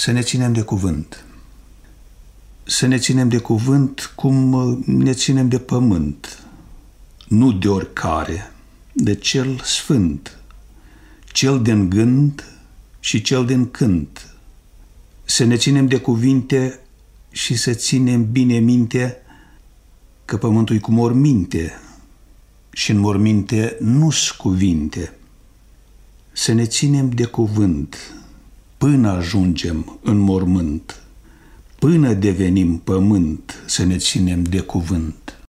să ne ținem de cuvânt. Să ne ținem de cuvânt cum ne ținem de pământ, nu de oricare, de cel sfânt, cel din gând și cel din cânt. Să ne ținem de cuvinte și să ținem bine minte că pământul e cu morminte și în morminte nu-s cuvinte. Să ne ținem de cuvânt până ajungem în mormânt, până devenim pământ să ne ținem de cuvânt.